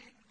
أَحَدٍ